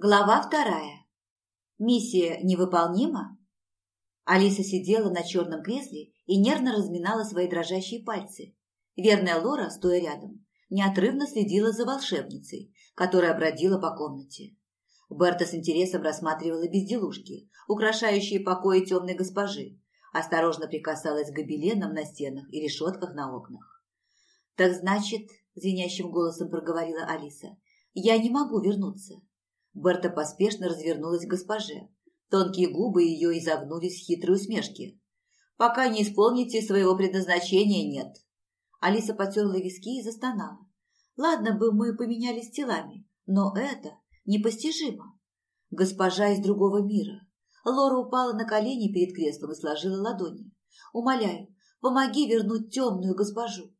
Глава вторая. Миссия невыполнима? Алиса сидела на черном кресле и нервно разминала свои дрожащие пальцы. Верная Лора, стоя рядом, неотрывно следила за волшебницей, которая бродила по комнате. Берта с интересом рассматривала безделушки, украшающие покои темной госпожи, осторожно прикасалась к гобеленам на стенах и решетках на окнах. «Так значит, — звенящим голосом проговорила Алиса, — я не могу вернуться. Берта поспешно развернулась к госпоже. Тонкие губы ее изогнулись в хитрой усмешке. «Пока не исполните своего предназначения, нет». Алиса потерла виски и застонала. «Ладно бы мы поменялись телами, но это непостижимо. Госпожа из другого мира». Лора упала на колени перед креслом и сложила ладони. «Умоляю, помоги вернуть темную госпожу».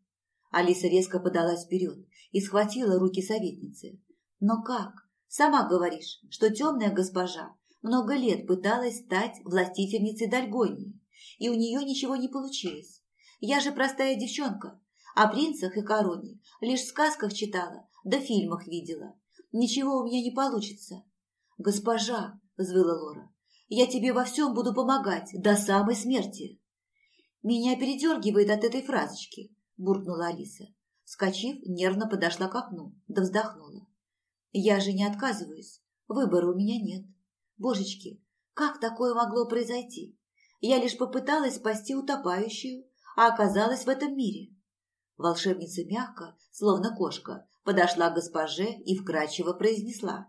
Алиса резко подалась вперед и схватила руки советницы. «Но как? Сама говоришь, что темная госпожа много лет пыталась стать властительницей Дальгонии, и у нее ничего не получилось. Я же простая девчонка, о принцах и короне лишь в сказках читала, да в фильмах видела. Ничего у меня не получится. Госпожа, взвыла Лора, я тебе во всем буду помогать до самой смерти. Меня передергивает от этой фразочки, буркнула Алиса. Скочив, нервно подошла к окну, да вздохнула. Я же не отказываюсь. Выбора у меня нет. Божечки, как такое могло произойти? Я лишь попыталась спасти утопающую, а оказалась в этом мире. Волшебница мягко, словно кошка, подошла к госпоже и вкрадчиво произнесла.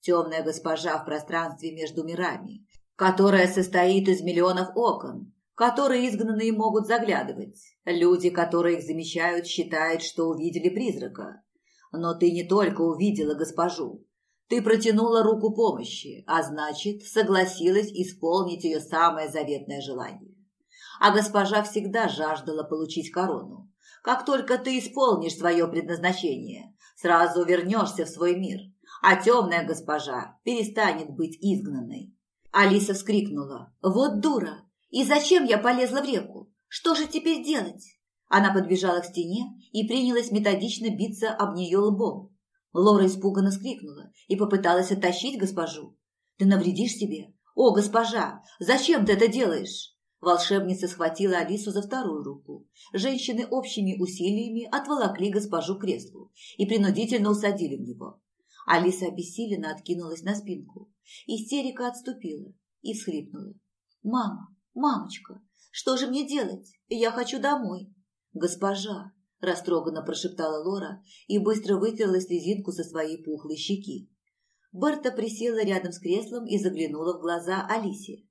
«Темная госпожа в пространстве между мирами, которая состоит из миллионов окон, которые изгнанные могут заглядывать. Люди, которые их замечают, считают, что увидели призрака. Но ты не только увидела госпожу. Ты протянула руку помощи, а значит, согласилась исполнить ее самое заветное желание. А госпожа всегда жаждала получить корону. Как только ты исполнишь свое предназначение, сразу вернешься в свой мир, а темная госпожа перестанет быть изгнанной. Алиса вскрикнула. «Вот дура! И зачем я полезла в реку? Что же теперь делать?» Она подбежала к стене и принялась методично биться об нее лбом. Лора испуганно скрикнула и попыталась оттащить госпожу. «Ты навредишь себе? О, госпожа, зачем ты это делаешь?» Волшебница схватила Алису за вторую руку. Женщины общими усилиями отволокли госпожу к креслу и принудительно усадили в него. Алиса обессиленно откинулась на спинку. Истерика отступила и всхлипнула. «Мама, мамочка, что же мне делать? Я хочу домой!» «Госпожа!» – растроганно прошептала Лора и быстро вытерла слезинку со своей пухлой щеки. Берта присела рядом с креслом и заглянула в глаза Алисе.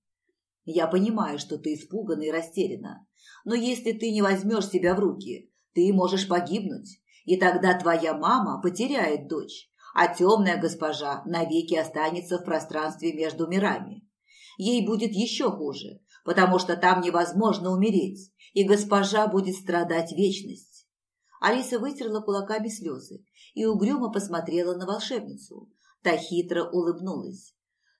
«Я понимаю, что ты испугана и растеряна, но если ты не возьмешь себя в руки, ты можешь погибнуть, и тогда твоя мама потеряет дочь, а темная госпожа навеки останется в пространстве между мирами. Ей будет еще хуже, потому что там невозможно умереть, и госпожа будет страдать вечность. Алиса вытерла кулаками слезы и угрюмо посмотрела на волшебницу. Та хитро улыбнулась.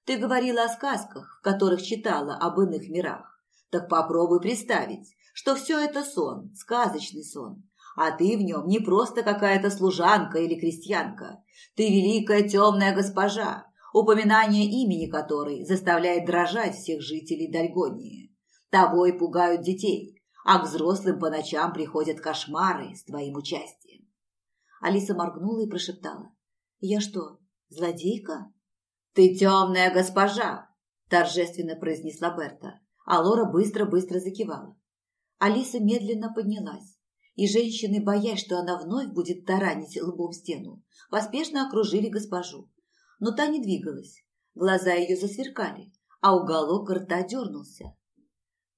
«Ты говорила о сказках, в которых читала об иных мирах. Так попробуй представить, что все это сон, сказочный сон, а ты в нем не просто какая-то служанка или крестьянка. Ты великая темная госпожа, упоминание имени которой заставляет дрожать всех жителей Дальгонии. Тобой пугают детей, а к взрослым по ночам приходят кошмары с твоим участием. Алиса моргнула и прошептала. «Я что, злодейка?» «Ты темная госпожа!» – торжественно произнесла Берта, а Лора быстро-быстро закивала. Алиса медленно поднялась, и женщины, боясь, что она вновь будет таранить лбом стену, поспешно окружили госпожу. Но та не двигалась, глаза ее засверкали, а уголок рта дернулся.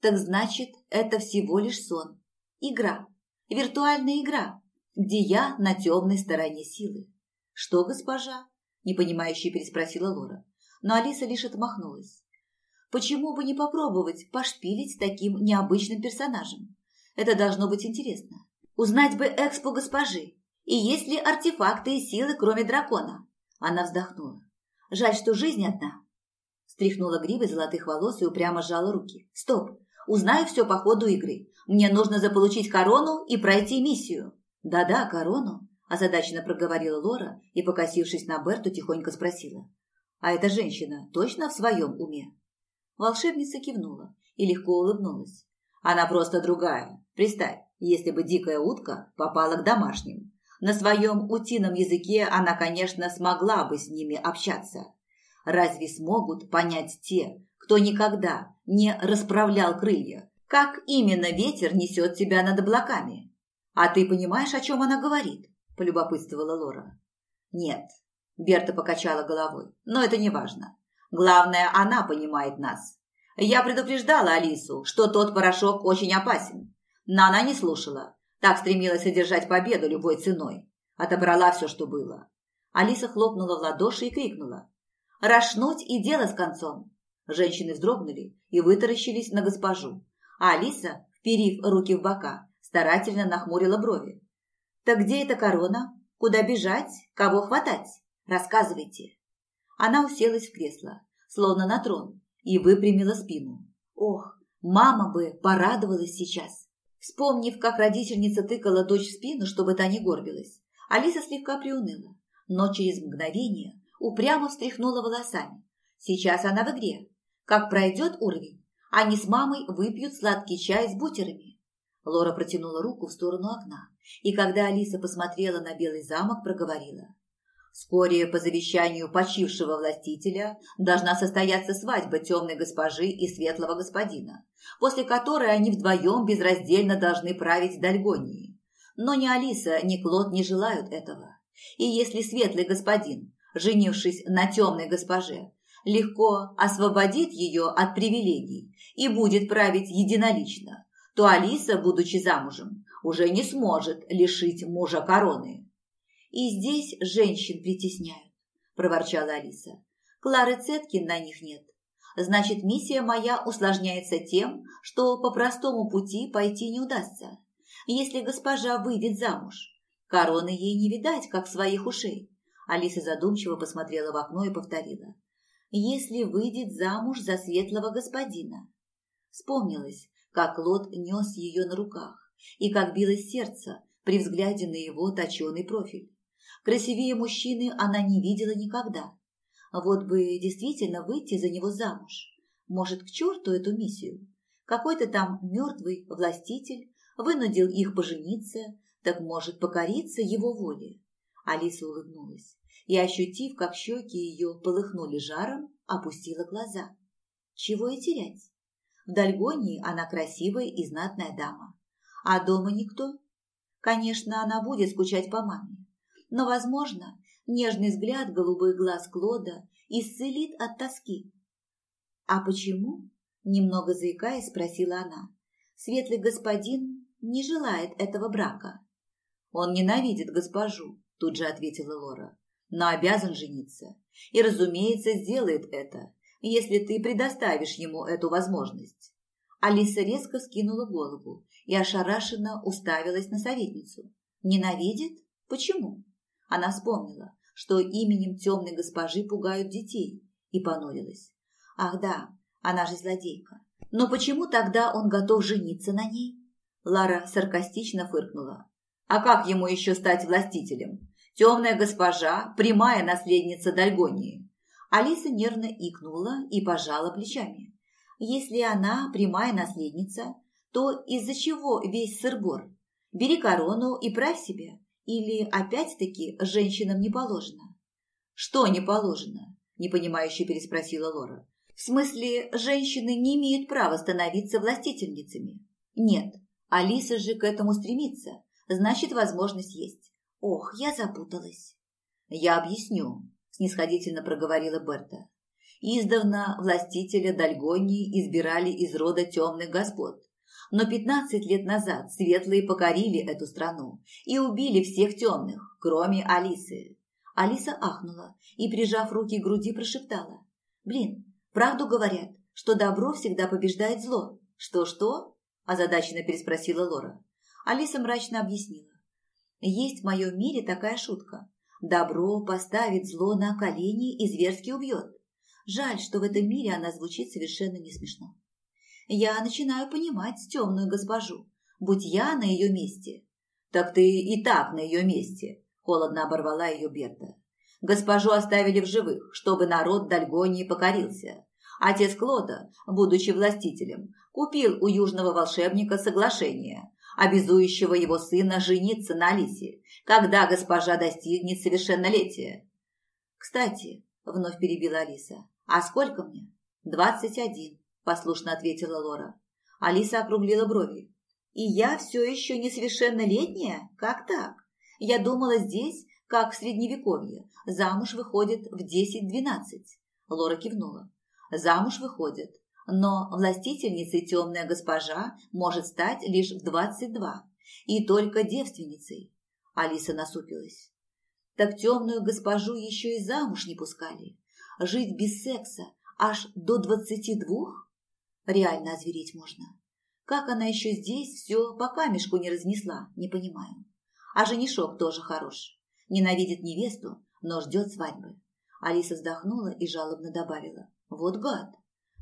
Так значит, это всего лишь сон. Игра. Виртуальная игра, где я на темной стороне силы. Что, госпожа? Непонимающе переспросила Лора. Но Алиса лишь отмахнулась. Почему бы не попробовать пошпилить таким необычным персонажем? Это должно быть интересно. Узнать бы экспо госпожи. И есть ли артефакты и силы, кроме дракона? Она вздохнула. Жаль, что жизнь одна. Стряхнула гривы золотых волос и упрямо сжала руки. Стоп, Узнаю все по ходу игры. Мне нужно заполучить корону и пройти миссию». «Да-да, корону», – озадаченно проговорила Лора и, покосившись на Берту, тихонько спросила. А эта женщина точно в своем уме? Волшебница кивнула и легко улыбнулась. Она просто другая. Представь, если бы дикая утка попала к домашним. На своем утином языке она, конечно, смогла бы с ними общаться. Разве смогут понять те, кто никогда не расправлял крылья, как именно ветер несет тебя над облаками? А ты понимаешь, о чем она говорит? Полюбопытствовала Лора. Нет, Берта покачала головой, но это не важно. Главное, она понимает нас. Я предупреждала Алису, что тот порошок очень опасен. Но она не слушала. Так стремилась одержать победу любой ценой. Отобрала все, что было. Алиса хлопнула в ладоши и крикнула. «Рашнуть и дело с концом!» Женщины вздрогнули и вытаращились на госпожу. А Алиса, вперив руки в бока, старательно нахмурила брови. «Так где эта корона? Куда бежать? Кого хватать? Рассказывайте!» Она уселась в кресло, словно на трон, и выпрямила спину. Ох, мама бы порадовалась сейчас. Вспомнив, как родительница тыкала дочь в спину, чтобы та не горбилась, Алиса слегка приуныла, но через мгновение упрямо встряхнула волосами. Сейчас она в игре. Как пройдет уровень, они с мамой выпьют сладкий чай с бутерами. Лора протянула руку в сторону окна, и когда Алиса посмотрела на Белый замок, проговорила. Вскоре по завещанию почившего властителя должна состояться свадьба темной госпожи и светлого господина, после которой они вдвоем безраздельно должны править Дальгонией. Но ни Алиса, ни Клод не желают этого. И если светлый господин, женившись на темной госпоже, легко освободит ее от привилегий и будет править единолично, то Алиса, будучи замужем, уже не сможет лишить мужа короны. И здесь женщин притесняют, проворчала Алиса. Клары Цеткин на них нет. Значит, миссия моя усложняется тем, что по простому пути пойти не удастся. Если госпожа выйдет замуж, короны ей не видать, как своих ушей. Алиса задумчиво посмотрела в окно и повторила. Если выйдет замуж за светлого господина. Вспомнилось, как Лот нес ее на руках и как билось сердце при взгляде на его точеный профиль. Красивее мужчины она не видела никогда. Вот бы действительно выйти за него замуж. Может, к черту эту миссию? Какой-то там мертвый властитель вынудил их пожениться, так может покориться его воле. Алиса улыбнулась и, ощутив, как щеки ее полыхнули жаром, опустила глаза. Чего и терять? В Дальгонии она красивая и знатная дама. А дома никто. Конечно, она будет скучать по маме но, возможно, нежный взгляд голубых глаз Клода исцелит от тоски. «А почему?» – немного заикаясь, спросила она. «Светлый господин не желает этого брака». «Он ненавидит госпожу», – тут же ответила Лора, – «но обязан жениться. И, разумеется, сделает это, если ты предоставишь ему эту возможность». Алиса резко скинула голову и ошарашенно уставилась на советницу. «Ненавидит? Почему?» Она вспомнила, что именем темной госпожи пугают детей, и понурилась. Ах да, она же злодейка. Но почему тогда он готов жениться на ней? Лара саркастично фыркнула. А как ему еще стать властителем? Темная госпожа, прямая наследница Дальгонии. Алиса нервно икнула и пожала плечами. Если она прямая наследница, то из-за чего весь сырбор? Бери корону и правь себе. Или опять-таки женщинам не положено? Что не положено? Непонимающе переспросила Лора. В смысле, женщины не имеют права становиться властительницами? Нет, Алиса же к этому стремится. Значит, возможность есть. Ох, я запуталась. Я объясню, снисходительно проговорила Берта. Издавна властителя Дальгонии избирали из рода темных господ. Но пятнадцать лет назад светлые покорили эту страну и убили всех темных, кроме Алисы. Алиса ахнула и, прижав руки к груди, прошептала. «Блин, правду говорят, что добро всегда побеждает зло». «Что-что?» – озадаченно переспросила Лора. Алиса мрачно объяснила. «Есть в моем мире такая шутка. Добро поставит зло на колени и зверски убьет. Жаль, что в этом мире она звучит совершенно не смешно я начинаю понимать темную госпожу. Будь я на ее месте. Так ты и так на ее месте, холодно оборвала ее Берта. Госпожу оставили в живых, чтобы народ Дальгонии покорился. Отец Клода, будучи властителем, купил у южного волшебника соглашение, обязующего его сына жениться на Алисе, когда госпожа достигнет совершеннолетия. «Кстати», – вновь перебила Алиса, – «а сколько мне?» «Двадцать один», – послушно ответила Лора. Алиса округлила брови. «И я все еще несовершеннолетняя? Как так? Я думала, здесь, как в Средневековье, замуж выходит в десять-двенадцать». Лора кивнула. «Замуж выходит, но властительницей темная госпожа может стать лишь в двадцать два, и только девственницей». Алиса насупилась. «Так темную госпожу еще и замуж не пускали. Жить без секса аж до двадцати двух? Реально озвереть можно. Как она еще здесь все по камешку не разнесла, не понимаю. А женишок тоже хорош. Ненавидит невесту, но ждет свадьбы. Алиса вздохнула и жалобно добавила. Вот гад.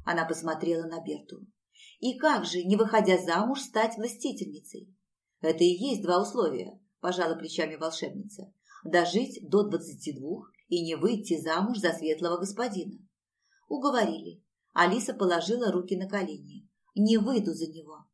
Она посмотрела на Берту. И как же, не выходя замуж, стать властительницей? Это и есть два условия, пожала плечами волшебница. Дожить до двадцати двух и не выйти замуж за светлого господина. Уговорили. Алиса положила руки на колени. Не выйду за него.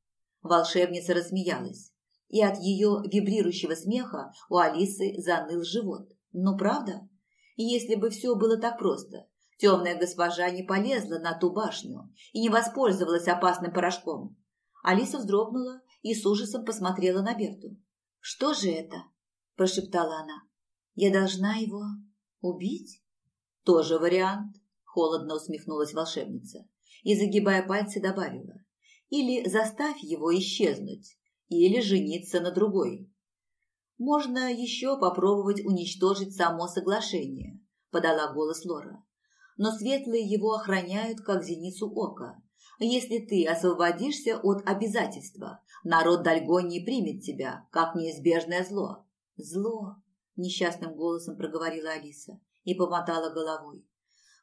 Волшебница рассмеялась. И от ее вибрирующего смеха у Алисы заныл живот. Ну, правда? Если бы все было так просто, темная госпожа не полезла на ту башню и не воспользовалась опасным порошком. Алиса вздрогнула и с ужасом посмотрела на Берту. «Что же это?» – прошептала она. «Я должна его убить?» «Тоже вариант», – холодно усмехнулась волшебница и, загибая пальцы, добавила. «Или заставь его исчезнуть, или жениться на другой. Можно еще попробовать уничтожить само соглашение, подала голос Лора. Но светлые его охраняют, как зеницу ока. Если ты освободишься от обязательства, народ Дальгонии примет тебя, как неизбежное зло. Зло, несчастным голосом проговорила Алиса и помотала головой.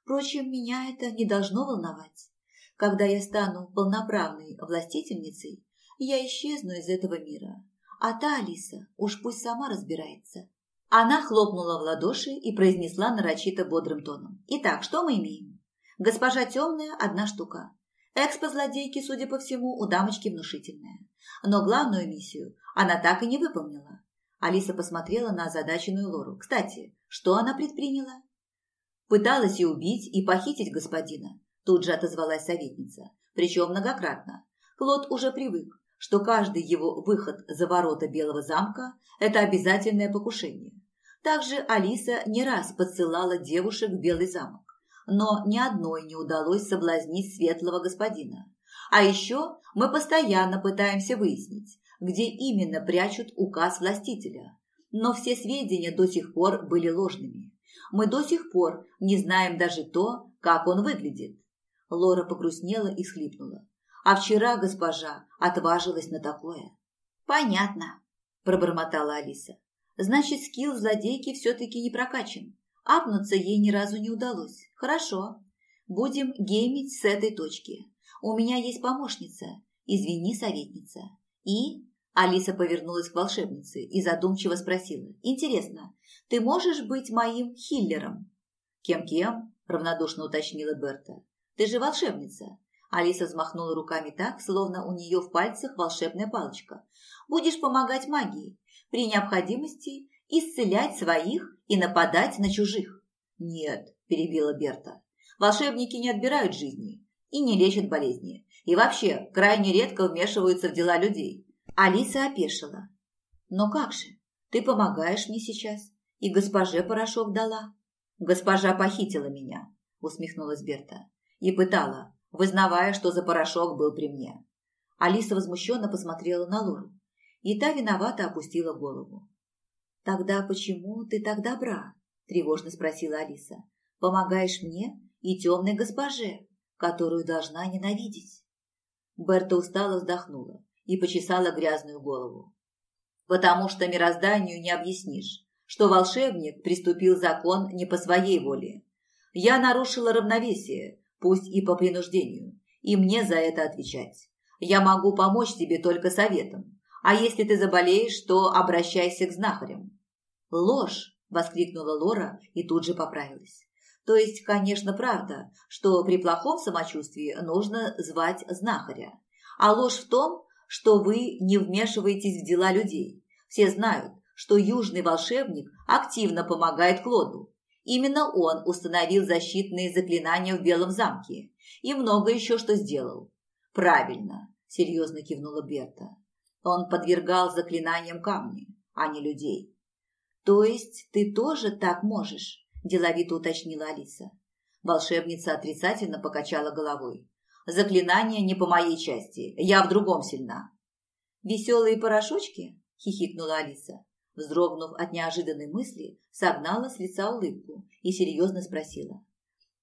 Впрочем, меня это не должно волновать. Когда я стану полноправной властительницей, я исчезну из этого мира. А та Алиса уж пусть сама разбирается. Она хлопнула в ладоши и произнесла нарочито бодрым тоном. Итак, что мы имеем? Госпожа темная – одна штука. Экспо-злодейки, судя по всему, у дамочки внушительная. Но главную миссию она так и не выполнила. Алиса посмотрела на озадаченную Лору. Кстати, что она предприняла? Пыталась и убить, и похитить господина. Тут же отозвалась советница. Причем многократно. Клод уже привык что каждый его выход за ворота Белого замка – это обязательное покушение. Также Алиса не раз подсылала девушек в Белый замок, но ни одной не удалось соблазнить светлого господина. А еще мы постоянно пытаемся выяснить, где именно прячут указ властителя. Но все сведения до сих пор были ложными. Мы до сих пор не знаем даже то, как он выглядит. Лора погрустнела и схлипнула. А вчера госпожа отважилась на такое. Понятно, пробормотала Алиса. Значит, скилл злодейки все-таки не прокачан. Апнуться ей ни разу не удалось. Хорошо. Будем геймить с этой точки. У меня есть помощница. Извини, советница. И... Алиса повернулась к волшебнице и задумчиво спросила. «Интересно, ты можешь быть моим хиллером?» «Кем-кем?» – равнодушно уточнила Берта. «Ты же волшебница. Алиса взмахнула руками так, словно у нее в пальцах волшебная палочка. «Будешь помогать магии. При необходимости исцелять своих и нападать на чужих». «Нет», – перебила Берта. «Волшебники не отбирают жизни и не лечат болезни. И вообще крайне редко вмешиваются в дела людей». Алиса опешила. «Но как же? Ты помогаешь мне сейчас. И госпоже порошок дала». «Госпожа похитила меня», – усмехнулась Берта. «И пытала, вызнавая, что за порошок был при мне. Алиса возмущенно посмотрела на Лору, и та виновато опустила голову. «Тогда почему ты так добра?» – тревожно спросила Алиса. «Помогаешь мне и темной госпоже, которую должна ненавидеть». Берта устало вздохнула и почесала грязную голову. «Потому что мирозданию не объяснишь, что волшебник приступил закон не по своей воле. Я нарушила равновесие, пусть и по принуждению, и мне за это отвечать. Я могу помочь тебе только советом, а если ты заболеешь, то обращайся к знахарям». «Ложь!» – воскликнула Лора и тут же поправилась. То есть, конечно, правда, что при плохом самочувствии нужно звать знахаря. А ложь в том, что вы не вмешиваетесь в дела людей. Все знают, что южный волшебник активно помогает Клоду. Именно он установил защитные заклинания в Белом замке и много еще что сделал. Правильно, серьезно кивнула Берта. Он подвергал заклинаниям камни, а не людей. То есть ты тоже так можешь? деловито уточнила Алиса. Волшебница отрицательно покачала головой. Заклинание не по моей части, я в другом сильна. Веселые порошочки? хихикнула Алиса. Вздрогнув от неожиданной мысли, согнала с лица улыбку и серьезно спросила.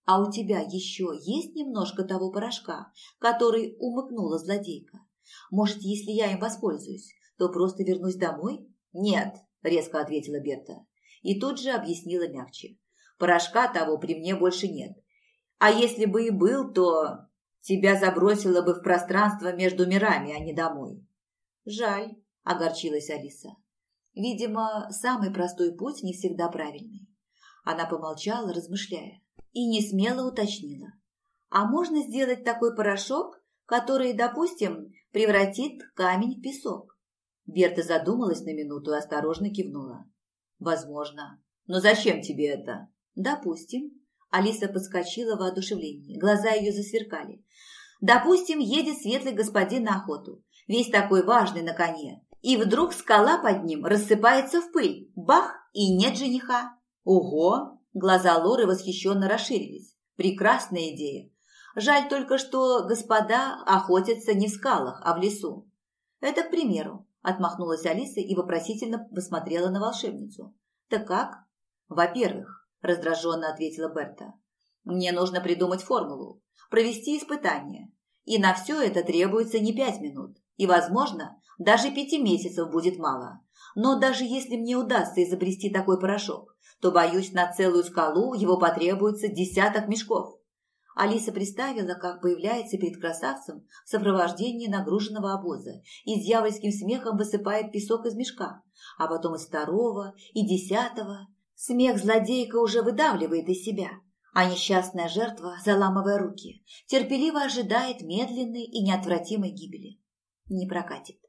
«А у тебя еще есть немножко того порошка, который умыкнула злодейка? Может, если я им воспользуюсь, то просто вернусь домой?» «Нет», – резко ответила Берта. И тут же объяснила мягче. Порошка того при мне больше нет. А если бы и был, то тебя забросило бы в пространство между мирами, а не домой. Жаль, огорчилась Алиса. Видимо, самый простой путь не всегда правильный. Она помолчала, размышляя, и не смело уточнила. А можно сделать такой порошок, который, допустим, превратит камень в песок? Берта задумалась на минуту и осторожно кивнула. Возможно. Но зачем тебе это? Допустим. Алиса подскочила в воодушевлении. Глаза ее засверкали. Допустим, едет светлый господин на охоту. Весь такой важный на коне. И вдруг скала под ним рассыпается в пыль. Бах! И нет жениха. Ого! Глаза Лоры восхищенно расширились. Прекрасная идея. Жаль только, что господа охотятся не в скалах, а в лесу. Это к примеру, отмахнулась Алиса и вопросительно посмотрела на волшебницу. Так как? Во-первых, раздраженно ответила Берта. Мне нужно придумать формулу, провести испытание. И на все это требуется не пять минут. И, возможно, даже пяти месяцев будет мало. Но даже если мне удастся изобрести такой порошок, то, боюсь, на целую скалу его потребуется десяток мешков. Алиса представила, как появляется перед красавцем в сопровождении нагруженного обоза и дьявольским смехом высыпает песок из мешка, а потом из второго и десятого. Смех злодейка уже выдавливает из себя, а несчастная жертва, заламывая руки, терпеливо ожидает медленной и неотвратимой гибели. Не прокатит.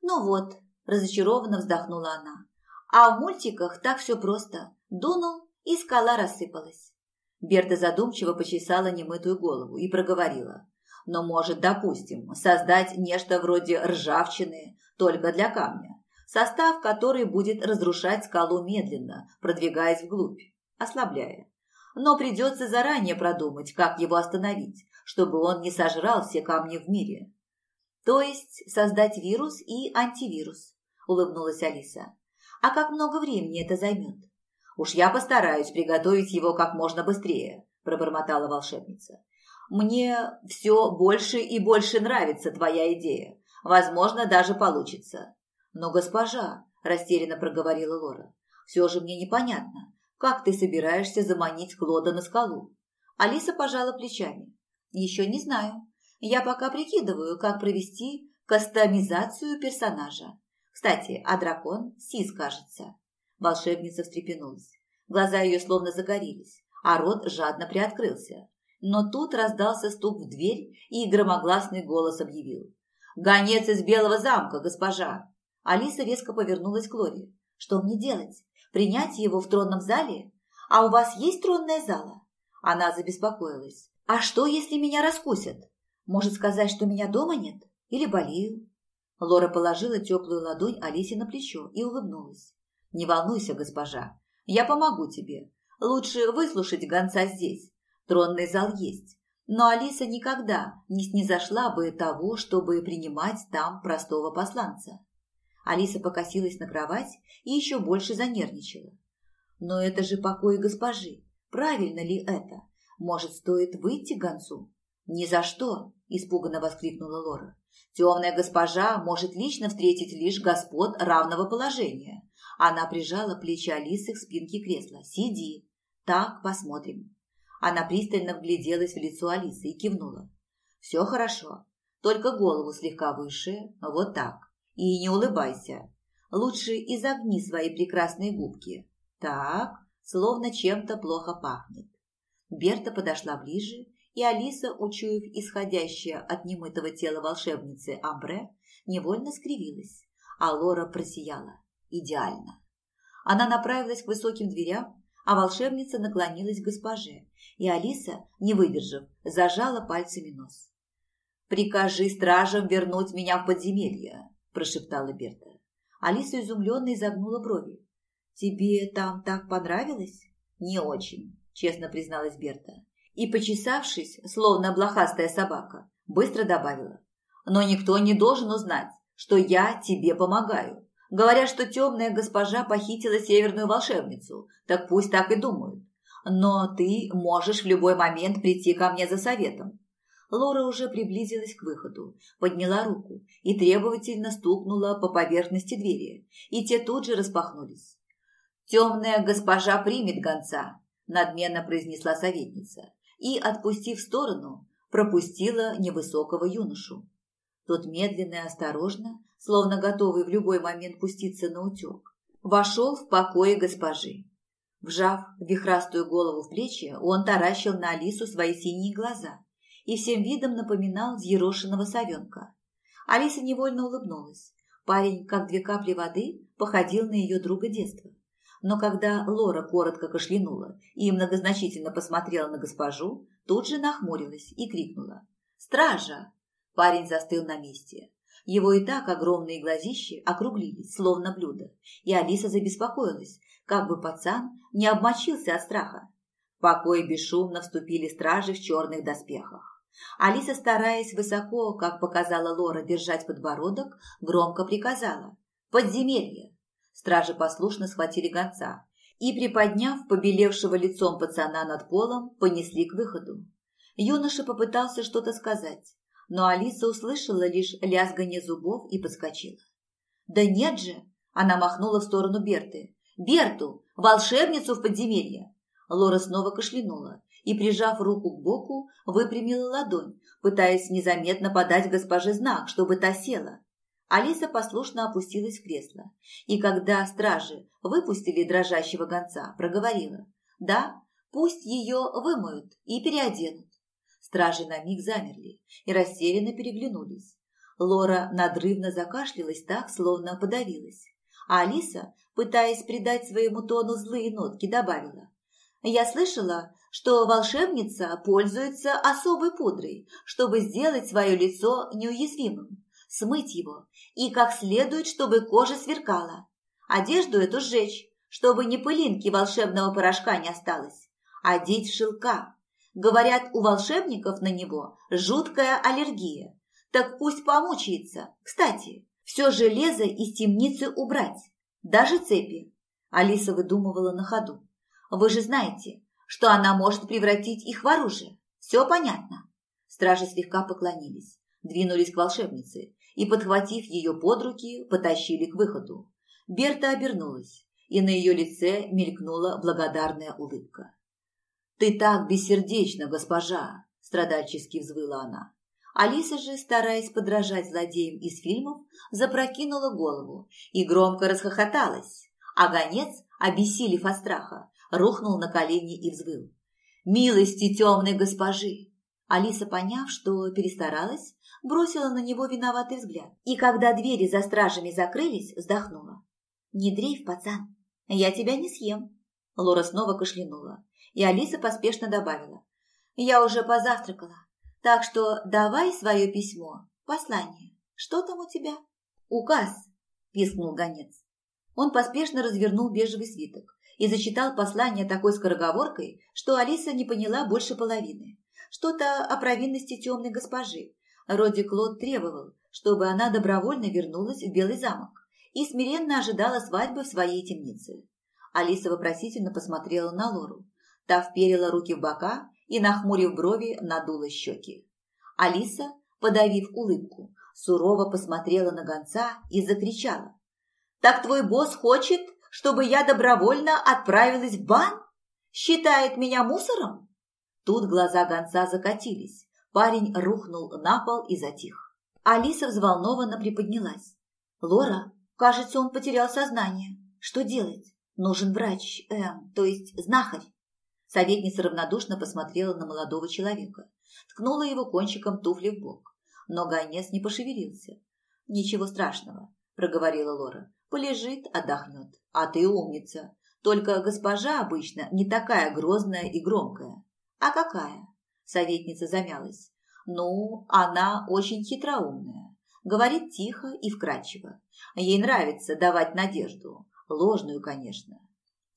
Ну вот, разочарованно вздохнула она. А в мультиках так все просто. Дунул, и скала рассыпалась. Берта задумчиво почесала немытую голову и проговорила. Но может, допустим, создать нечто вроде ржавчины только для камня состав который будет разрушать скалу медленно, продвигаясь вглубь, ослабляя. Но придется заранее продумать, как его остановить, чтобы он не сожрал все камни в мире. То есть создать вирус и антивирус, улыбнулась Алиса. А как много времени это займет? Уж я постараюсь приготовить его как можно быстрее, пробормотала волшебница. Мне все больше и больше нравится твоя идея. Возможно, даже получится. «Но, госпожа», – растерянно проговорила Лора, – «все же мне непонятно, как ты собираешься заманить Клода на скалу?» Алиса пожала плечами. «Еще не знаю. Я пока прикидываю, как провести кастомизацию персонажа. Кстати, а дракон – Сис, кажется». Волшебница встрепенулась. Глаза ее словно загорелись, а рот жадно приоткрылся. Но тут раздался стук в дверь, и громогласный голос объявил. «Гонец из Белого замка, госпожа!» Алиса резко повернулась к Лоре. «Что мне делать? Принять его в тронном зале? А у вас есть тронная зала?» Она забеспокоилась. «А что, если меня раскусят? Может сказать, что меня дома нет? Или болею?» Лора положила теплую ладонь Алисе на плечо и улыбнулась. «Не волнуйся, госпожа, я помогу тебе. Лучше выслушать гонца здесь. Тронный зал есть. Но Алиса никогда не снизошла бы того, чтобы принимать там простого посланца. Алиса покосилась на кровать и еще больше занервничала. Но это же покой госпожи. Правильно ли это? Может, стоит выйти к гонцу? Ни за что, испуганно воскликнула Лора. Темная госпожа может лично встретить лишь господ равного положения. Она прижала плечи Алисы к спинке кресла. Сиди. Так, посмотрим. Она пристально вгляделась в лицо Алисы и кивнула. Все хорошо. Только голову слегка выше. Вот так. И не улыбайся. Лучше изогни свои прекрасные губки. Так, словно чем-то плохо пахнет. Берта подошла ближе, и Алиса, учуяв исходящее от немытого тела волшебницы амбре, невольно скривилась, а Лора просияла. Идеально. Она направилась к высоким дверям, а волшебница наклонилась к госпоже, и Алиса, не выдержав, зажала пальцами нос. «Прикажи стражам вернуть меня в подземелье», – прошептала Берта. Алиса изумленно изогнула брови. «Тебе там так понравилось?» «Не очень», – честно призналась Берта. И, почесавшись, словно блохастая собака, быстро добавила. «Но никто не должен узнать, что я тебе помогаю. Говорят, что темная госпожа похитила северную волшебницу, так пусть так и думают. Но ты можешь в любой момент прийти ко мне за советом. Лора уже приблизилась к выходу, подняла руку и требовательно стукнула по поверхности двери, и те тут же распахнулись. «Темная госпожа примет гонца», – надменно произнесла советница, и, отпустив в сторону, пропустила невысокого юношу. Тот медленно и осторожно словно готовый в любой момент пуститься на утек, вошел в покое госпожи. Вжав вихрастую голову в плечи, он таращил на Алису свои синие глаза и всем видом напоминал взъерошенного совенка. Алиса невольно улыбнулась. Парень, как две капли воды, походил на ее друга детства. Но когда Лора коротко кашлянула и многозначительно посмотрела на госпожу, тут же нахмурилась и крикнула «Стража!». Парень застыл на месте. Его и так огромные глазищи округлились, словно блюдо, и Алиса забеспокоилась, как бы пацан не обмочился от страха. В покой бесшумно вступили стражи в черных доспехах. Алиса, стараясь высоко, как показала Лора, держать подбородок, громко приказала «Подземелье!». Стражи послушно схватили гонца и, приподняв побелевшего лицом пацана над полом, понесли к выходу. Юноша попытался что-то сказать, но Алиса услышала лишь лязгание зубов и подскочила. «Да нет же!» – она махнула в сторону Берты. «Берту! Волшебницу в подземелье!» Лора снова кашлянула и, прижав руку к боку, выпрямила ладонь, пытаясь незаметно подать госпоже знак, чтобы та села. Алиса послушно опустилась в кресло, и когда стражи выпустили дрожащего гонца, проговорила. «Да, пусть ее вымоют и переоденут. Стражи на миг замерли и растерянно переглянулись. Лора надрывно закашлялась так, словно подавилась. А Алиса, пытаясь придать своему тону злые нотки, добавила. «Я слышала, что волшебница пользуется особой пудрой, чтобы сделать свое лицо неуязвимым, смыть его и как следует, чтобы кожа сверкала. Одежду эту сжечь, чтобы ни пылинки волшебного порошка не осталось. Одеть шелка, Говорят, у волшебников на него жуткая аллергия. Так пусть помучается. Кстати, все железо из темницы убрать. Даже цепи. Алиса выдумывала на ходу. Вы же знаете, что она может превратить их в оружие. Все понятно. Стражи слегка поклонились, двинулись к волшебнице и, подхватив ее под руки, потащили к выходу. Берта обернулась, и на ее лице мелькнула благодарная улыбка. «Ты так бессердечна, госпожа!» – страдальчески взвыла она. Алиса же, стараясь подражать злодеям из фильмов, запрокинула голову и громко расхохоталась, а гонец, обессилев от страха, рухнул на колени и взвыл. «Милости темной госпожи!» Алиса, поняв, что перестаралась, бросила на него виноватый взгляд, и когда двери за стражами закрылись, вздохнула. «Не дрейф, пацан, я тебя не съем!» Лора снова кашлянула и Алиса поспешно добавила. «Я уже позавтракала, так что давай свое письмо, послание. Что там у тебя?» «Указ», – пискнул гонец. Он поспешно развернул бежевый свиток и зачитал послание такой скороговоркой, что Алиса не поняла больше половины. Что-то о провинности темной госпожи. Роди Клод требовал, чтобы она добровольно вернулась в Белый замок и смиренно ожидала свадьбы в своей темнице. Алиса вопросительно посмотрела на Лору. Та вперила руки в бока и, нахмурив брови, надула щеки. Алиса, подавив улыбку, сурово посмотрела на гонца и закричала. «Так твой босс хочет, чтобы я добровольно отправилась в бан? Считает меня мусором?» Тут глаза гонца закатились. Парень рухнул на пол и затих. Алиса взволнованно приподнялась. «Лора, кажется, он потерял сознание. Что делать?» Нужен врач, эм, то есть знахарь. Советница равнодушно посмотрела на молодого человека, ткнула его кончиком туфли в бок. Но гонец не пошевелился. «Ничего страшного», – проговорила Лора. «Полежит, отдохнет. А ты умница. Только госпожа обычно не такая грозная и громкая». «А какая?» – советница замялась. «Ну, она очень хитроумная. Говорит тихо и вкрадчиво. Ей нравится давать надежду. Ложную, конечно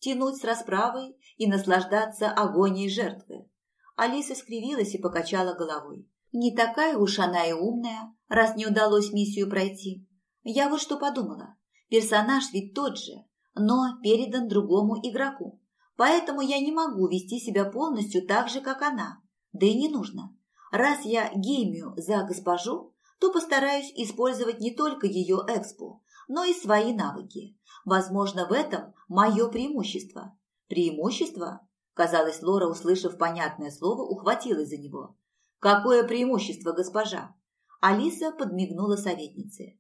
тянуть с расправой и наслаждаться агонией жертвы. Алиса скривилась и покачала головой. Не такая уж она и умная, раз не удалось миссию пройти. Я вот что подумала. Персонаж ведь тот же, но передан другому игроку. Поэтому я не могу вести себя полностью так же, как она. Да и не нужно. Раз я геймию за госпожу, то постараюсь использовать не только ее экспу, но и свои навыки. Возможно, в этом мое преимущество. Преимущество? Казалось, Лора, услышав понятное слово, ухватилась за него. Какое преимущество, госпожа? Алиса подмигнула советнице.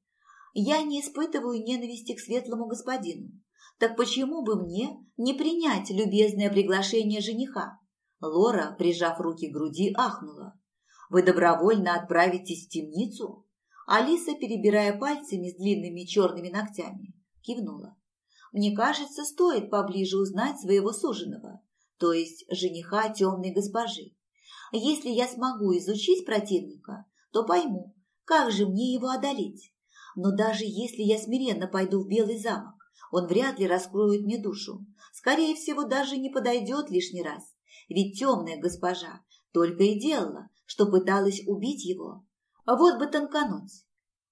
Я не испытываю ненависти к светлому господину. Так почему бы мне не принять любезное приглашение жениха? Лора, прижав руки к груди, ахнула. Вы добровольно отправитесь в темницу? Алиса, перебирая пальцами с длинными черными ногтями, кивнула. «Мне кажется, стоит поближе узнать своего суженого, то есть жениха темной госпожи. Если я смогу изучить противника, то пойму, как же мне его одолеть. Но даже если я смиренно пойду в Белый замок, он вряд ли раскроет мне душу. Скорее всего, даже не подойдет лишний раз. Ведь темная госпожа только и делала, что пыталась убить его. Вот бы танкануть.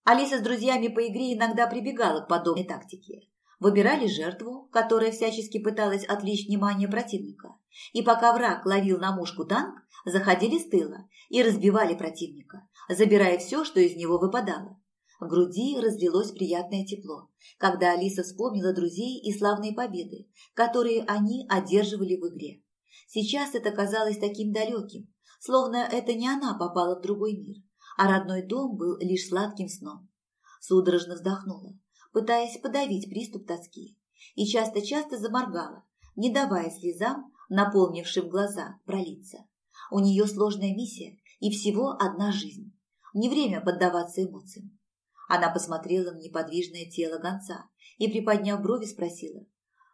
Алиса с друзьями по игре иногда прибегала к подобной тактике. Выбирали жертву, которая всячески пыталась отвлечь внимание противника. И пока враг ловил на мушку танк, заходили с тыла и разбивали противника, забирая все, что из него выпадало. В груди разлилось приятное тепло, когда Алиса вспомнила друзей и славные победы, которые они одерживали в игре. Сейчас это казалось таким далеким, словно это не она попала в другой мир, а родной дом был лишь сладким сном. Судорожно вздохнула, пытаясь подавить приступ тоски, и часто-часто заморгала, не давая слезам, наполнившим глаза, пролиться. У нее сложная миссия и всего одна жизнь. Не время поддаваться эмоциям. Она посмотрела в неподвижное тело гонца и, приподняв брови, спросила.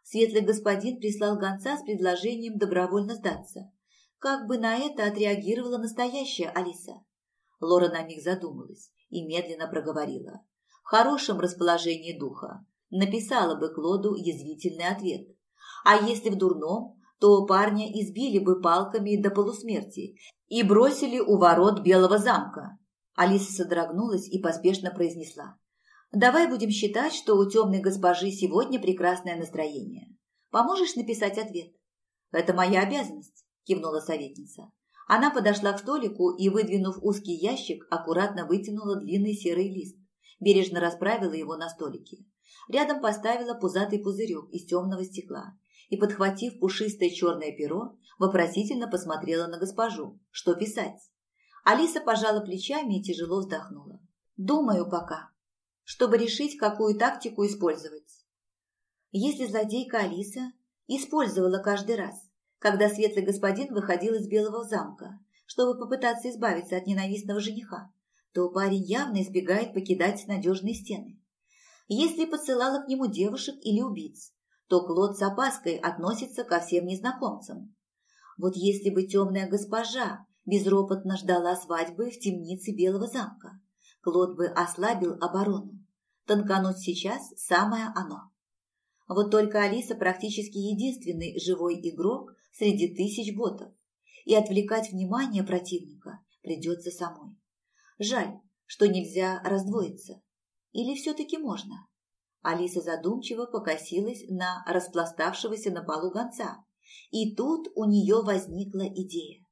Светлый господин прислал гонца с предложением добровольно сдаться. Как бы на это отреагировала настоящая Алиса? Лора на миг задумалась и медленно проговорила. В хорошем расположении духа написала бы Клоду язвительный ответ. А если в дурном, то парня избили бы палками до полусмерти и бросили у ворот Белого замка. Алиса содрогнулась и поспешно произнесла. «Давай будем считать, что у темной госпожи сегодня прекрасное настроение. Поможешь написать ответ?» «Это моя обязанность», – кивнула советница. Она подошла к столику и, выдвинув узкий ящик, аккуратно вытянула длинный серый лист. Бережно расправила его на столике. Рядом поставила пузатый пузырек из темного стекла и, подхватив пушистое черное перо, вопросительно посмотрела на госпожу. Что писать? Алиса пожала плечами и тяжело вздохнула. «Думаю пока, чтобы решить, какую тактику использовать. Если злодейка Алиса использовала каждый раз, когда светлый господин выходил из Белого замка, чтобы попытаться избавиться от ненавистного жениха, то парень явно избегает покидать надежные стены. Если посылала к нему девушек или убийц, то Клод с опаской относится ко всем незнакомцам. Вот если бы темная госпожа безропотно ждала свадьбы в темнице Белого замка, Клод бы ослабил оборону. Тонкануть сейчас самое оно. Вот только Алиса практически единственный живой игрок, среди тысяч ботов, и отвлекать внимание противника придется самой. Жаль, что нельзя раздвоиться. Или все-таки можно? Алиса задумчиво покосилась на распластавшегося на полу гонца, и тут у нее возникла идея.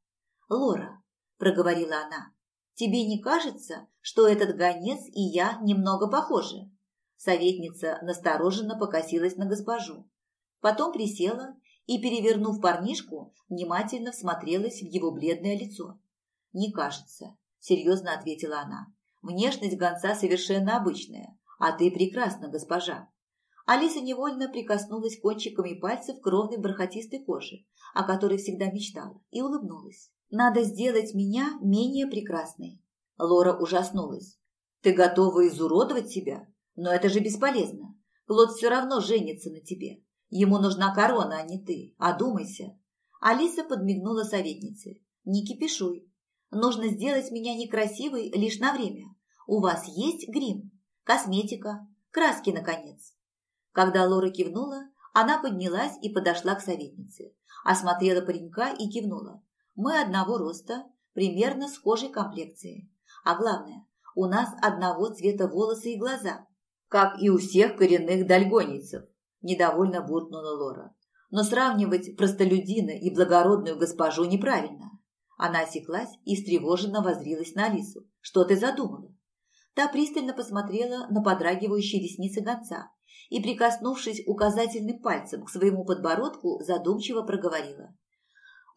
«Лора», – проговорила она, – «тебе не кажется, что этот гонец и я немного похожи?» Советница настороженно покосилась на госпожу. Потом присела и, перевернув парнишку, внимательно всмотрелась в его бледное лицо. «Не кажется», – серьезно ответила она. «Внешность гонца совершенно обычная, а ты прекрасна, госпожа». Алиса невольно прикоснулась кончиками пальцев к ровной бархатистой коже, о которой всегда мечтала, и улыбнулась. «Надо сделать меня менее прекрасной». Лора ужаснулась. «Ты готова изуродовать себя? Но это же бесполезно. Клод все равно женится на тебе. Ему нужна корона, а не ты. Одумайся». Алиса подмигнула советнице. «Не кипишуй. Нужно сделать меня некрасивой лишь на время. У вас есть грим, косметика, краски, наконец». Когда Лора кивнула, она поднялась и подошла к советнице, осмотрела паренька и кивнула. «Мы одного роста, примерно схожей комплекции. А главное, у нас одного цвета волосы и глаза, как и у всех коренных дальгонийцев», – недовольно буркнула Лора. «Но сравнивать простолюдина и благородную госпожу неправильно». Она осеклась и встревоженно возрилась на Алису. «Что ты задумала?» Та пристально посмотрела на подрагивающие ресницы гонца и, прикоснувшись указательным пальцем к своему подбородку, задумчиво проговорила.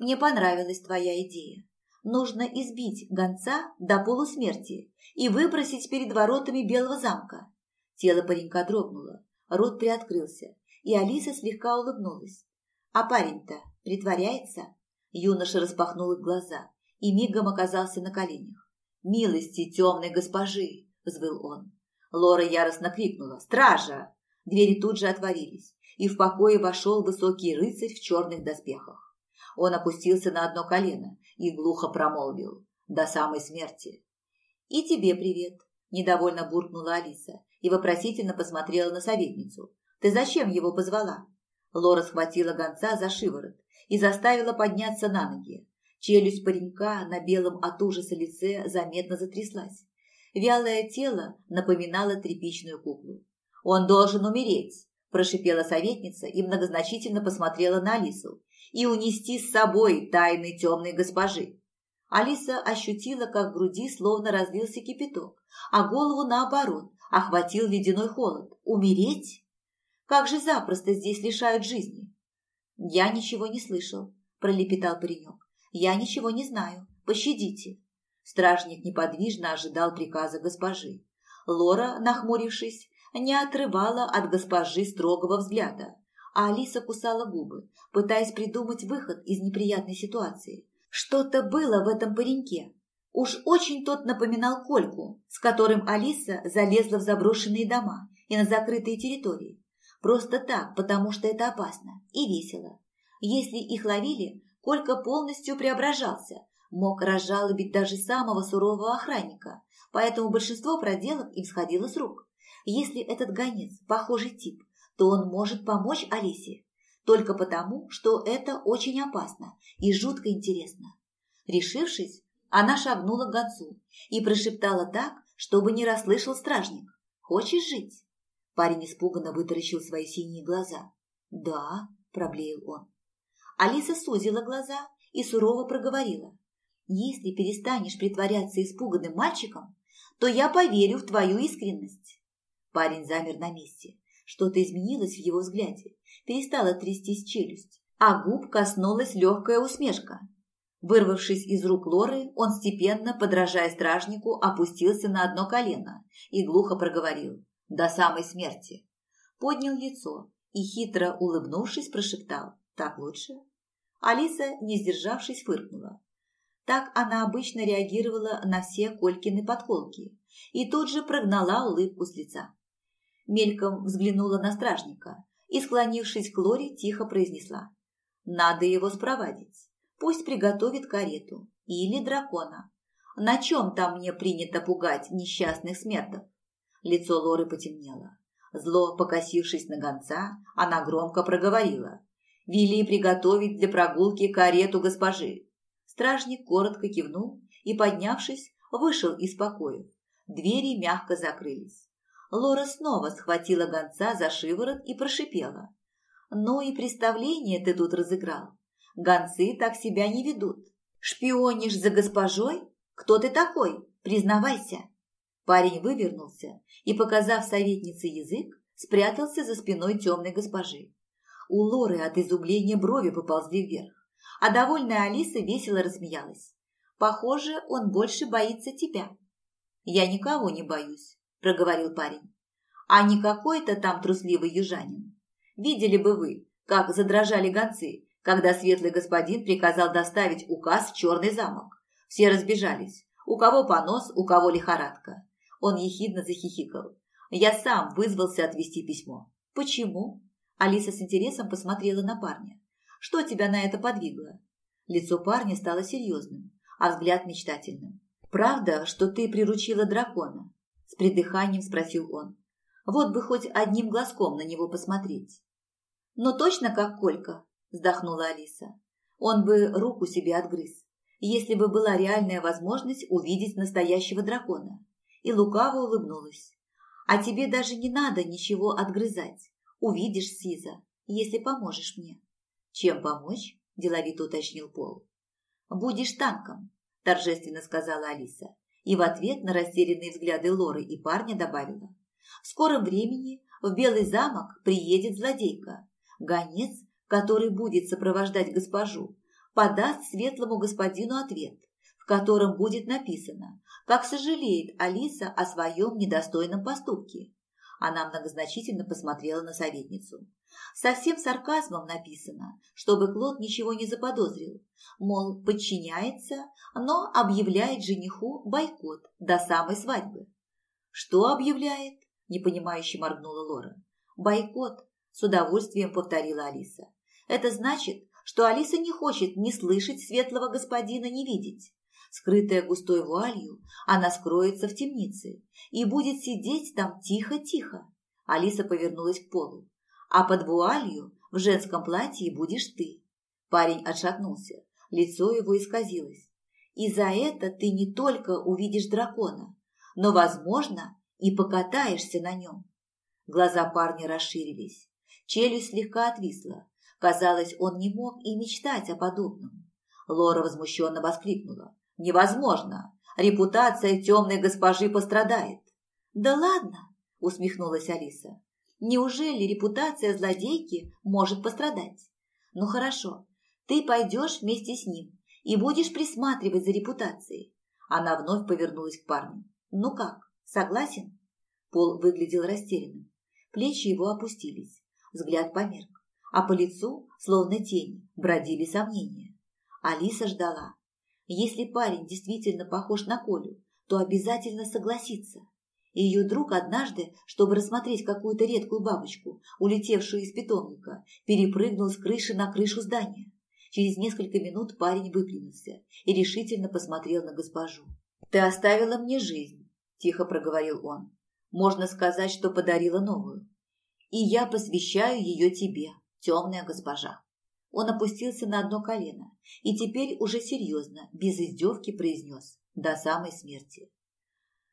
«Мне понравилась твоя идея. Нужно избить гонца до полусмерти и выбросить перед воротами Белого замка». Тело паренька дрогнуло, рот приоткрылся, и Алиса слегка улыбнулась. «А парень-то притворяется?» Юноша распахнул их глаза и мигом оказался на коленях. «Милости темной госпожи!» – взвыл он. Лора яростно крикнула «Стража!» Двери тут же отворились, и в покое вошел высокий рыцарь в черных доспехах. Он опустился на одно колено и глухо промолвил «До самой смерти». «И тебе привет», – недовольно буркнула Алиса и вопросительно посмотрела на советницу. «Ты зачем его позвала?» Лора схватила гонца за шиворот и заставила подняться на ноги. Челюсть паренька на белом от ужаса лице заметно затряслась. Вялое тело напоминало тряпичную куклу. «Он должен умереть», – прошипела советница и многозначительно посмотрела на Алису, «и унести с собой тайны темной госпожи». Алиса ощутила, как в груди словно разлился кипяток, а голову, наоборот, охватил ледяной холод. «Умереть? Как же запросто здесь лишают жизни!» «Я ничего не слышал», – пролепетал паренек. «Я ничего не знаю. Пощадите». Стражник неподвижно ожидал приказа госпожи. Лора, нахмурившись, не отрывала от госпожи строгого взгляда, а Алиса кусала губы, пытаясь придумать выход из неприятной ситуации. Что-то было в этом пареньке. Уж очень тот напоминал Кольку, с которым Алиса залезла в заброшенные дома и на закрытые территории. Просто так, потому что это опасно и весело. Если их ловили, Колька полностью преображался, мог разжалобить даже самого сурового охранника, поэтому большинство проделок им сходило с рук. Если этот гонец похожий тип, то он может помочь Алисе, только потому, что это очень опасно и жутко интересно. Решившись, она шагнула к гонцу и прошептала так, чтобы не расслышал стражник. «Хочешь жить?» Парень испуганно вытаращил свои синие глаза. «Да», – проблеял он. Алиса сузила глаза и сурово проговорила. «Если перестанешь притворяться испуганным мальчиком, то я поверю в твою искренность». Парень замер на месте. Что-то изменилось в его взгляде. Перестала трястись челюсть, а губ коснулась легкая усмешка. Вырвавшись из рук Лоры, он степенно, подражая стражнику, опустился на одно колено и глухо проговорил до самой смерти. Поднял лицо и, хитро улыбнувшись, прошептал «Так лучше?». Алиса, не сдержавшись, фыркнула. Так она обычно реагировала на все Колькины подколки и тут же прогнала улыбку с лица. Мельком взглянула на стражника и, склонившись к Лоре, тихо произнесла «Надо его спровадить. Пусть приготовит карету или дракона. На чем там мне принято пугать несчастных смертов?» Лицо Лоры потемнело. Зло, покосившись на гонца, она громко проговорила. «Вели приготовить для прогулки карету госпожи». Стражник коротко кивнул и, поднявшись, вышел из покоя. Двери мягко закрылись. Лора снова схватила гонца за шиворот и прошипела. «Ну и представление ты тут разыграл. Гонцы так себя не ведут. Шпионишь за госпожой? Кто ты такой? Признавайся!» Парень вывернулся и, показав советнице язык, спрятался за спиной темной госпожи. У Лоры от изумления брови поползли вверх, а довольная Алиса весело рассмеялась. «Похоже, он больше боится тебя». «Я никого не боюсь», – проговорил парень. а не какой-то там трусливый южанин. Видели бы вы, как задрожали гонцы, когда светлый господин приказал доставить указ в Черный замок. Все разбежались. У кого понос, у кого лихорадка. Он ехидно захихикал. Я сам вызвался отвезти письмо. Почему? Алиса с интересом посмотрела на парня. Что тебя на это подвигло? Лицо парня стало серьезным, а взгляд мечтательным. «Правда, что ты приручила дракона?» С придыханием спросил он. «Вот бы хоть одним глазком на него посмотреть». «Но точно как Колька?» вздохнула Алиса. Он бы руку себе отгрыз, если бы была реальная возможность увидеть настоящего дракона. И лукаво улыбнулась. А тебе даже не надо ничего отгрызать. Увидишь, Сиза, если поможешь мне. Чем помочь? Деловито уточнил Пол. Будешь танком, торжественно сказала Алиса. И в ответ на растерянные взгляды Лоры и парня добавила. В скором времени в Белый замок приедет злодейка. Гонец который будет сопровождать госпожу, подаст светлому господину ответ, в котором будет написано, как сожалеет Алиса о своем недостойном поступке. Она многозначительно посмотрела на советницу. Совсем сарказмом написано, чтобы Клод ничего не заподозрил. Мол, подчиняется, но объявляет жениху бойкот до самой свадьбы. «Что объявляет?» – непонимающе моргнула Лора. «Бойкот», – с удовольствием повторила Алиса. Это значит, что Алиса не хочет ни слышать светлого господина, ни видеть. Скрытая густой вуалью, она скроется в темнице и будет сидеть там тихо-тихо. Алиса повернулась к полу. А под вуалью в женском платье будешь ты. Парень отшатнулся, лицо его исказилось. И за это ты не только увидишь дракона, но, возможно, и покатаешься на нем. Глаза парня расширились, челюсть слегка отвисла, Казалось, он не мог и мечтать о подобном. Лора возмущенно воскликнула. «Невозможно! Репутация темной госпожи пострадает!» «Да ладно!» – усмехнулась Алиса. «Неужели репутация злодейки может пострадать? Ну хорошо, ты пойдешь вместе с ним и будешь присматривать за репутацией». Она вновь повернулась к парню. «Ну как, согласен?» Пол выглядел растерянным. Плечи его опустились, взгляд померк а по лицу, словно тень, бродили сомнения. Алиса ждала. Если парень действительно похож на Колю, то обязательно согласится. И ее друг однажды, чтобы рассмотреть какую-то редкую бабочку, улетевшую из питомника, перепрыгнул с крыши на крышу здания. Через несколько минут парень выпрямился и решительно посмотрел на госпожу. «Ты оставила мне жизнь», – тихо проговорил он. «Можно сказать, что подарила новую. И я посвящаю ее тебе темная госпожа. Он опустился на одно колено и теперь уже серьезно, без издевки произнес «до самой смерти».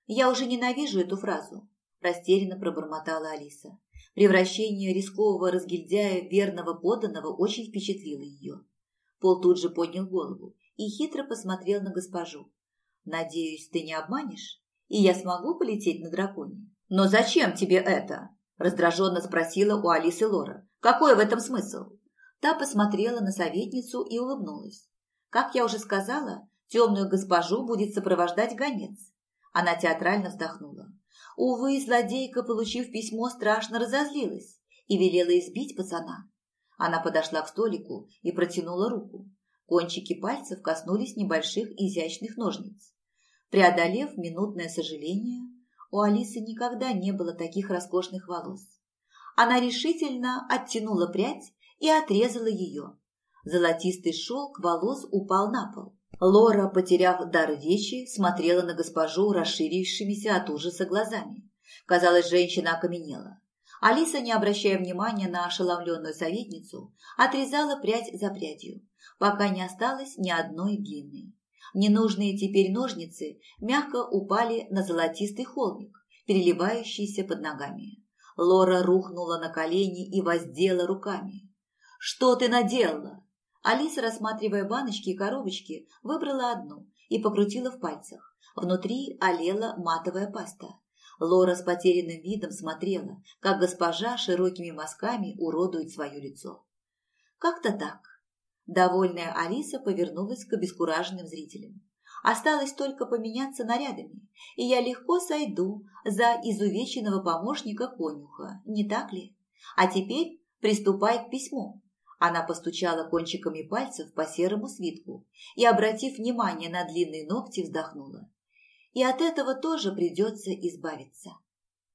«Я уже ненавижу эту фразу», – растерянно пробормотала Алиса. Превращение рискового разгильдяя в верного подданного очень впечатлило ее. Пол тут же поднял голову и хитро посмотрел на госпожу. «Надеюсь, ты не обманешь, и я смогу полететь на драконе?» «Но зачем тебе это?» – раздраженно спросила у Алисы Лора. Какой в этом смысл? Та посмотрела на советницу и улыбнулась. Как я уже сказала, темную госпожу будет сопровождать гонец. Она театрально вздохнула. Увы, злодейка, получив письмо, страшно разозлилась и велела избить пацана. Она подошла к столику и протянула руку. Кончики пальцев коснулись небольших изящных ножниц. Преодолев минутное сожаление, у Алисы никогда не было таких роскошных волос. Она решительно оттянула прядь и отрезала ее. Золотистый шелк волос упал на пол. Лора, потеряв дар речи, смотрела на госпожу расширившимися от ужаса глазами. Казалось, женщина окаменела. Алиса, не обращая внимания на ошеломленную советницу, отрезала прядь за прядью, пока не осталось ни одной длинной. Ненужные теперь ножницы мягко упали на золотистый холмик, переливающийся под ногами. Лора рухнула на колени и воздела руками. «Что ты наделала?» Алиса, рассматривая баночки и коробочки, выбрала одну и покрутила в пальцах. Внутри олела матовая паста. Лора с потерянным видом смотрела, как госпожа широкими мазками уродует свое лицо. Как-то так. Довольная Алиса повернулась к обескураженным зрителям. Осталось только поменяться нарядами, и я легко сойду за изувеченного помощника конюха, не так ли? А теперь приступай к письму. Она постучала кончиками пальцев по серому свитку и, обратив внимание на длинные ногти, вздохнула. И от этого тоже придется избавиться.